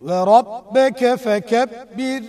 وربك فكبر.